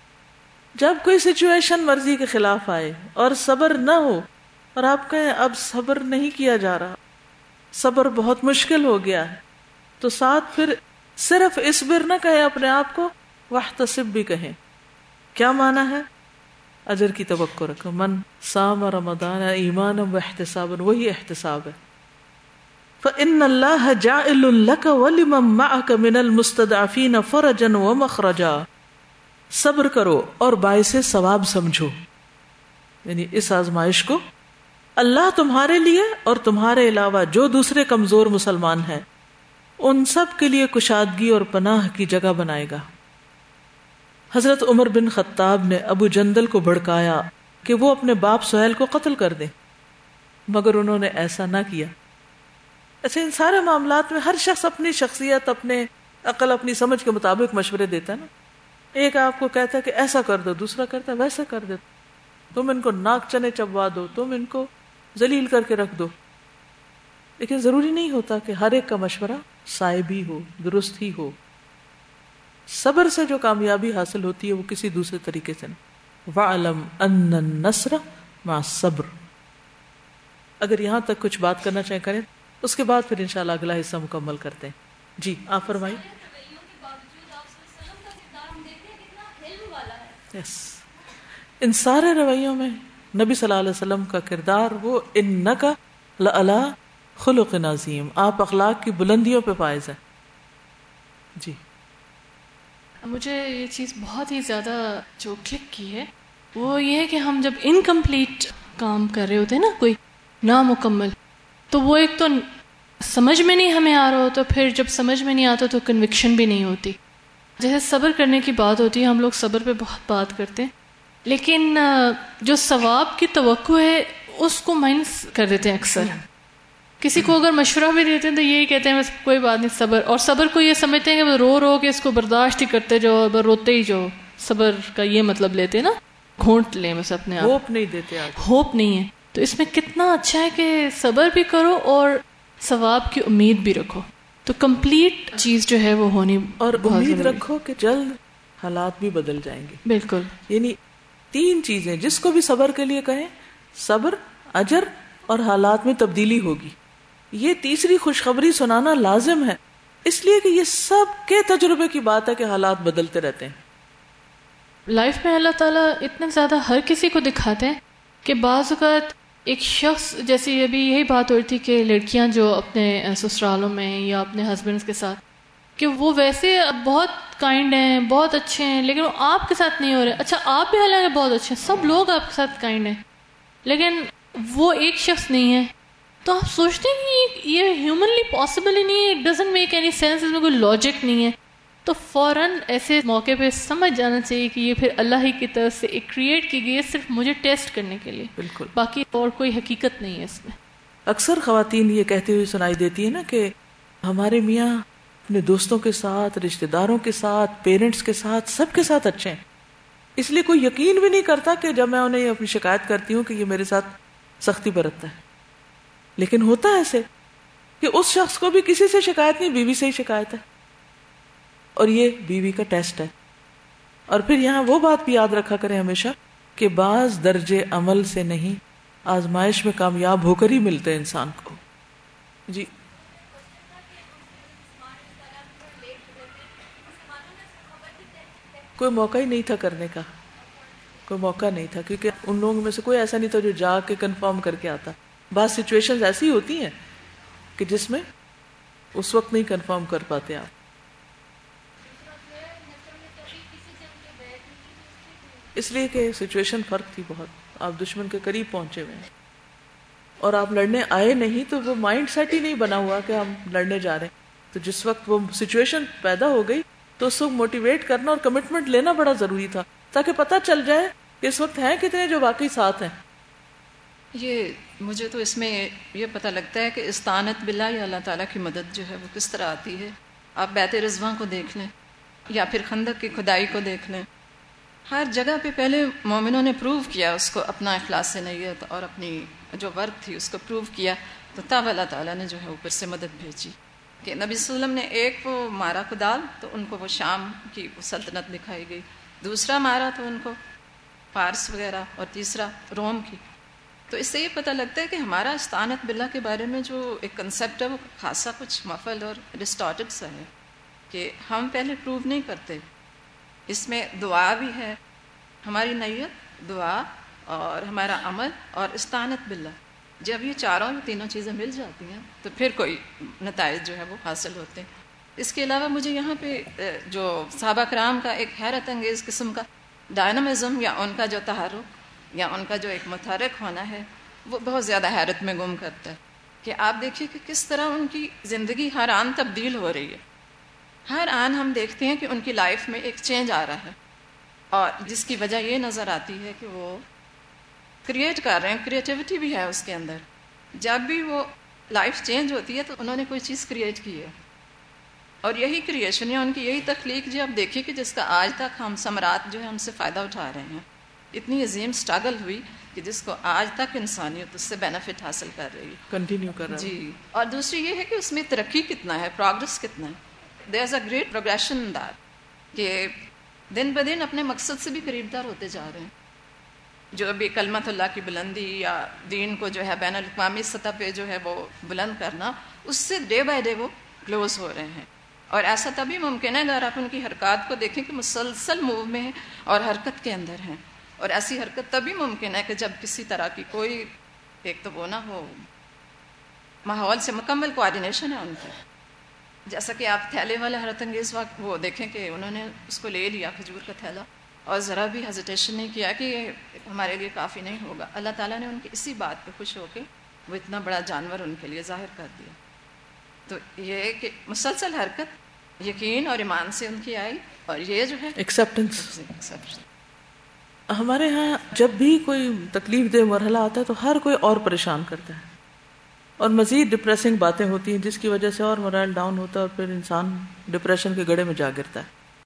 جب کوئی سچویشن مرضی کے خلاف آئے اور صبر نہ ہو اور آپ کہیں اب صبر نہیں کیا جا رہا، صبر بہت مشکل ہو گیا ہے، تو ساتھ پھر صرف اسبر نہ کہیں اپنے آپ کو، واحتسب بھی کہیں۔ کیا مانا ہے؟ اجر کی توقع رکھو۔ من سام رمضان ایمان و احتساب وہی احتساب ہے۔ فَإِنَّ اللَّهَ جَائِلٌ لَكَ وَلِمَن مَعَكَ مِنَ الْمُسْتَدْعَفِينَ فَرَجًا وَمَخْرَجًا۔ صبر کرو اور باعث ثواب سمجھو۔ یعنی اس آزمائش کو اللہ تمہارے لیے اور تمہارے علاوہ جو دوسرے کمزور مسلمان ہیں، ان سب کے لیے کشادگی اور پناہ کی جگہ بنائے گا۔ حضرت عمر بن خطاب نے ابو جندل کو بھڑکایا کہ وہ اپنے باپ سہیل کو قتل کر دے، مگر انہوں نے ایسا نہ کیا۔ اچھا ان سارے معاملات میں ہر شخص اپنی شخصیت، اپنے عقل، اپنی سمجھ کے مطابق مشورے دیتا ہے نا۔ ایک آپ کو کہتا ہے کہ ایسا کر دو، دوسرا کہتا ہے ویسا کر دو۔ تم ان کو ناک چنے چبوا دو، تم ان کو ذلیل کر کے رکھ دو۔ لیکن ضروری نہیں ہوتا کہ ہر ایک کا مشورہ صاحب ہی ہو درست ہی ہو۔ صبر سے جو کامیابی حاصل ہوتی ہے وہ کسی دوسرے طریقے سے نہیں۔ وعلم ان النصر مع صبر اگر یہاں تک کچھ بات کرنا چاہیں کریں، اس کے بعد پھر انشاءاللہ اگلا حصہ مکمل کرتے ہیں۔ جی آپ فرمائی یس ان سارے رویوں میں نبی صلی اللہ علیہ وسلم کا کردار وہ ان کا خلق نظیم آپ اخلاق کی بلندیوں پہ فائز ہیں. جی. مجھے یہ چیز بہت ہی زیادہ جو کلک کی ہے، وہ یہ ہے کہ ہم جب انکمپلیٹ کام کر رہے ہوتے ہیں نا، کوئی نامکمل، تو وہ ایک تو سمجھ میں نہیں ہمیں آ رہا ہو تو پھر جب سمجھ میں نہیں آتا تو کنوکشن بھی نہیں ہوتی۔ جیسے صبر کرنے کی بات ہوتی ہے ہم لوگ صبر پہ بہت بات کرتے ہیں۔ لیکن جو ثواب کی توقع ہے اس کو مائنس کر دیتے ہیں اکثر۔ کسی کو اگر مشورہ بھی دیتے ہیں تو یہی کہتے ہیں بس کوئی بات نہیں صبر۔ اور صبر کو یہ سمجھتے ہیں کہ وہ رو رو کے اس کو برداشت ہی کرتے جو روتے ہی جو صبر کا یہ مطلب لیتے نا گھونٹ لیں بس اپنے آپ۔ ہوپ نہیں دیتے ہوپ نہیں ہے۔ تو اس میں کتنا اچھا ہے کہ صبر بھی کرو اور ثواب کی امید بھی رکھو۔ تو کمپلیٹ چیز جو ہے وہ ہونی اور امید رکھو کہ جلد حالات بھی بدل جائیں گے۔ بالکل۔ یعنی تین چیزیں جس کو بھی صبر کے لیے کہیں صبر اجر اور حالات میں تبدیلی ہوگی۔ یہ تیسری خوشخبری سنانا لازم ہے۔ اس لیے کہ یہ سب کے تجربے کی بات ہے کہ حالات بدلتے رہتے ہیں۔ لائف میں اللہ تعالیٰ اتنا زیادہ ہر کسی کو دکھاتے ہیں کہ بعض اوقات ایک شخص، جیسے ابھی یہی بات ہو رہی تھی کہ لڑکیاں جو اپنے سسرالوں میں یا اپنے ہسبینڈس کے ساتھ، کہ وہ ویسے بہت کائنڈ ہیں، بہت اچھے ہیں، لیکن وہ آپ کے ساتھ نہیں ہو رہے۔ اچھا آپ بھی حالانکہ بہت اچھے ہیں، سب لوگ آپ کے ساتھ کائنڈ ہیں، لیکن وہ ایک شخص نہیں ہے۔ تو آپ سوچتے ہیں کہ یہ ہیومنلی پاسبل ہی نہیں ہے it doesn't make any sense اس میں کوئی لاجک نہیں ہے۔ تو فوراً ایسے موقع پہ سمجھ جانا چاہیے کہ یہ پھر اللہ ہی کی طرف سے ایک کریٹ کی گئی ہے صرف مجھے ٹیسٹ کرنے کے لیے۔ بالکل۔ باقی اور کوئی حقیقت نہیں ہے اس میں۔ اکثر خواتین یہ کہتے ہوئے سنائی دیتی ہے نا کہ ہمارے میاں اپنے دوستوں کے ساتھ رشتہ داروں کے ساتھ پیرنٹس کے ساتھ سب کے ساتھ اچھے ہیں۔ اس لیے کوئی یقین بھی نہیں کرتا کہ جب میں انہیں اپنی شکایت کرتی ہوں کہ یہ میرے ساتھ سختی برتتا ہے۔ لیکن ہوتا ہے ایسے کہ اس شخص کو بھی کسی سے شکایت نہیں بیوی سے ہی شکایت ہے۔ اور یہ بیوی کا ٹیسٹ ہے۔ اور پھر یہاں وہ بات بھی یاد رکھا کریں ہمیشہ کہ بعض درجے عمل سے نہیں، آزمائش میں کامیاب ہو کر ہی ملتے انسان کو۔ جی۔ کوئی موقع ہی نہیں تھا کرنے کا۔ کوئی موقع نہیں تھا، کیونکہ ان لوگوں میں سے کوئی ایسا نہیں تھا جو جا کے کنفرم کر کے آتا۔ بعض سچویشن ایسی ہوتی ہیں کہ جس میں اس وقت نہیں کنفرم کر پاتے آپ۔ اس لیے کہ سچویشن فرق تھی بہت۔ آپ دشمن کے قریب پہنچے ہوئے ہیں۔ اور آپ لڑنے آئے نہیں تو وہ مائنڈ سیٹ ہی نہیں بنا ہوا کہ ہم لڑنے جا رہے ہیں۔ تو جس وقت وہ سچویشن پیدا ہو گئی تو اس وقت موٹیویٹ کرنا اور کمٹمنٹ لینا بڑا ضروری تھا۔ تاکہ پتہ چل جائے کہ اس وقت ہیں کتنے جو واقعی ساتھ ہیں۔ یہ مجھے تو اس میں یہ پتہ لگتا ہے کہ استانت بلا یا اللہ تعالیٰ کی مدد جو ہے وہ کس طرح آتی ہے۔ آپ بیت رضواں کو دیکھ لیں یا پھر خندق کی کھدائی کو دیکھ لیں۔ ہر جگہ پہ پہلے مومنوں نے پروو کیا، اس کو اپنا اخلاص سے نیت اور اپنی جو ورک تھی، اس کو پروو کیا۔ تو تب اللہ تعالیٰ نے جو ہے اوپر سے مدد بھیجی کہ نبی صلی اللہ علیہ وسلم نے ایک وہ مارا کدال، تو ان کو وہ شام کی سلطنت دکھائی گئی۔ دوسرا مارا تو ان کو فارس وغیرہ اور تیسرا روم کی۔ تو اس سے یہ پتہ لگتا ہے کہ ہمارا استانت باللہ کے بارے میں جو ایک کنسیپٹ ہے، وہ خاصا کچھ مفل اور ڈسٹارٹڈ سا ہے کہ ہم پہلے پروو نہیں کرتے۔ اس میں دعا بھی ہے۔ ہماری نیت، دعا اور ہمارا عمل اور استانت باللہ۔ جب یہ چاروں تینوں چیزیں مل جاتی ہیں، تو پھر کوئی نتائج جو ہے وہ حاصل ہوتے ہیں۔ اس کے علاوہ مجھے یہاں پہ جو صحابہ کرام کا ایک حیرت انگیز قسم کا ڈائنامزم یا ان کا جو تحرک یا ان کا جو ایک متحرک ہونا ہے، وہ بہت زیادہ حیرت میں گم کرتا ہے۔ کہ آپ دیکھیے کہ کس طرح ان کی زندگی ہر آن تبدیل ہو رہی ہے۔ ہر آن ہم دیکھتے ہیں کہ ان کی لائف میں ایک چینج آ رہا ہے۔ اور جس کی وجہ یہ نظر آتی ہے کہ وہ کریٹ کر رہے ہیں کریٹیوٹی بھی ہے اس کے اندر۔ جب بھی وہ لائف چینج ہوتی ہے تو انہوں نے کوئی چیز کریٹ کی ہے۔ اور یہی کریشن ہے ان کی یہی تخلیق جو اب دیکھیے کہ جس کا آج تک ہم سمراٹ جو ہے ہم سے فائدہ اٹھا رہے ہیں۔ اتنی عظیم اسٹرگل ہوئی کہ جس کو آج تک انسانیت اس سے بینیفٹ حاصل کر رہی ہے۔ کنٹینیو کر رہا جی۔ اور دوسری یہ ہے کہ اس میں ترقی کتنا ہے پروگرس کتنا ہے۔ دیر از اے گریٹ پروگریشن دار کہ دن بہ دن اپنے مقصد سے بھی قریب دار ہوتے جا رہے ہیں جو ابھی کلمت اللہ کی بلندی یا دین کو جو ہے بین الاقوامی سطح پہ جو ہے وہ بلند کرنا اس سے ڈے بائی ڈے وہ کلوز ہو رہے ہیں اور ایسا تبھی ممکن ہے اگر آپ ان کی حرکات کو دیکھیں کہ مسلسل موو میں ہیں اور حرکت کے اندر ہیں اور ایسی حرکت تبھی ممکن ہے کہ جب کسی طرح کی کوئی ایک تو وہ نہ ہو ماحول سے مکمل کوآڈینیشن ہے ان کی جیسا کہ آپ تھیلے والے حیرت انگیز وقت وہ دیکھیں کہ انہوں نے اس کو لے لیا کھجور کا تھیلا اور ذرا بھی ہیزیٹیشن نہیں کیا کہ یہ ہمارے لیے کافی نہیں ہوگا۔ اللہ تعالیٰ نے ان کی اسی بات پہ خوش ہو کے وہ اتنا بڑا جانور ان کے لیے ظاہر کر دیا۔ تو یہ کہ مسلسل حرکت یقین اور ایمان سے ان کی آئی اور یہ جو ہے ایکسیپٹنس ہمارے ہاں جب بھی کوئی تکلیف دہ مرحلہ آتا ہے تو ہر کوئی اور پریشان کرتا ہے۔ اور مزید ڈپریسنگ باتیں ہوتی ہیں جس کی وجہ سے اور مورائل ڈاؤن ہوتا ہے اور پھر انسان ڈپریشن کے گڑے میں جا گرتا ہے۔